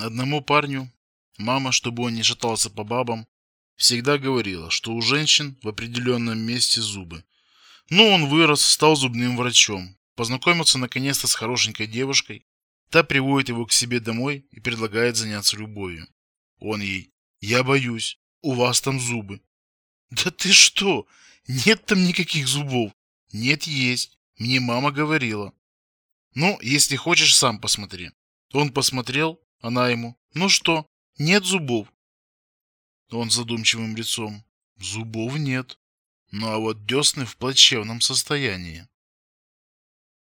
одному парню мама, чтобы он не шатался по бабам, всегда говорила, что у женщин в определенном месте зубы. Ну, он вырос, стал зубным врачом, познакомился наконец-то с хорошенькой девушкой, та приводит его к себе домой и предлагает заняться любовью. Он ей: "Я боюсь, у вас там зубы". "Да ты что? Нет там никаких зубов". "Нет, есть. Мне мама говорила". "Ну, если хочешь, сам посмотри". Он посмотрел, она ему: "Ну что? Нет зубов". Он задумчивым лицом: "Зубов нет. Ну а вот десны в плачевном состоянии".